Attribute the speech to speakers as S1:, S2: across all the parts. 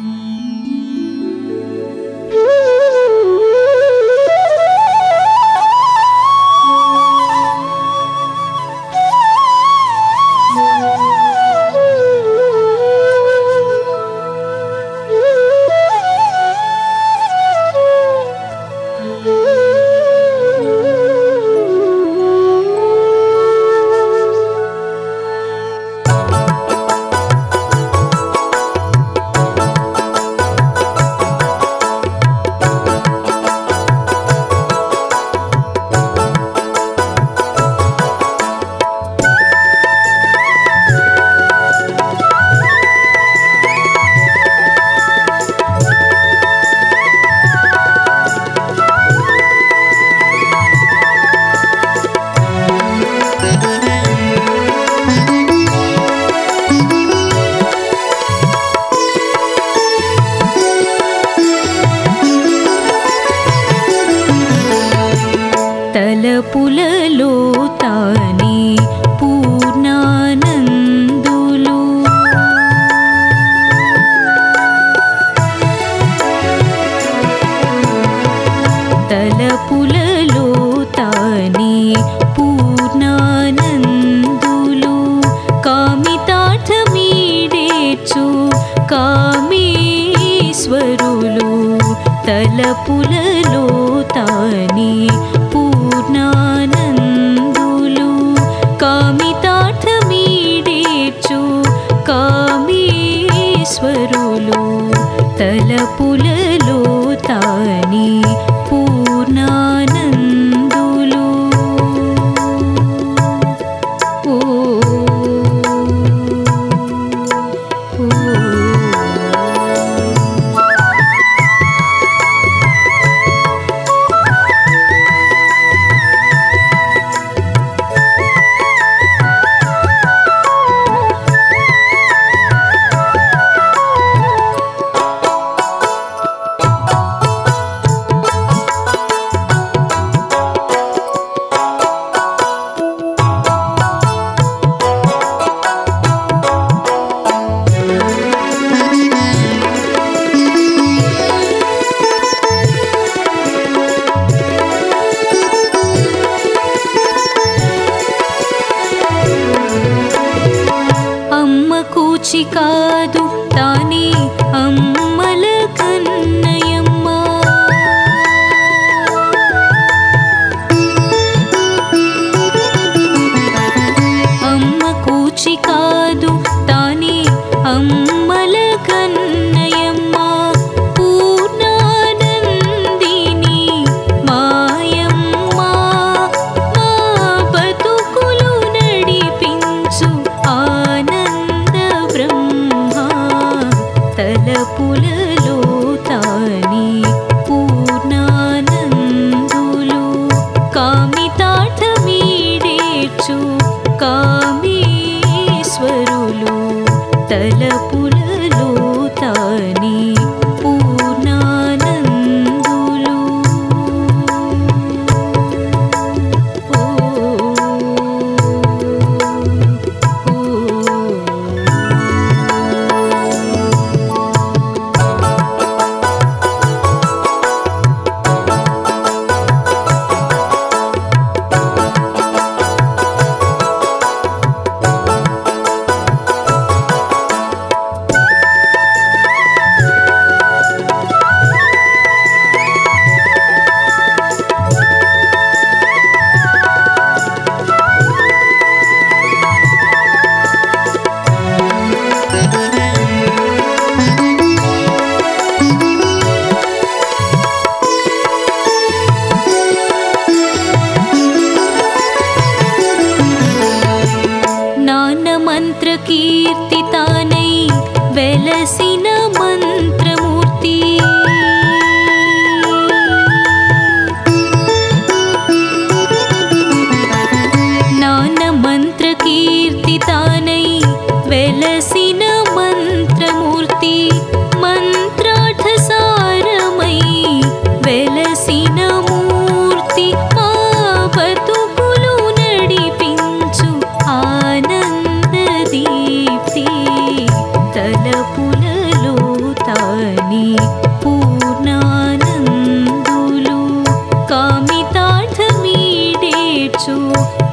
S1: Mm-hmm. पुललोतानि पूर्णानन्दुलु। तलपुललोतानि पूर्णानन्दुलु। कामितार्थमीडेचु मीरे तलपुललोतानि नि अम् लुलोतानि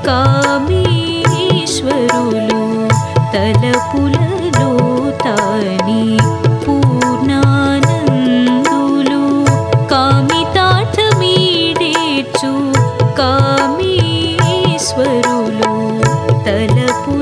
S1: कामीश्वरु तलपुलदोतानि पूर्णानुलु कामिताठ मीने कामेश्वरु तलपुलदोतानि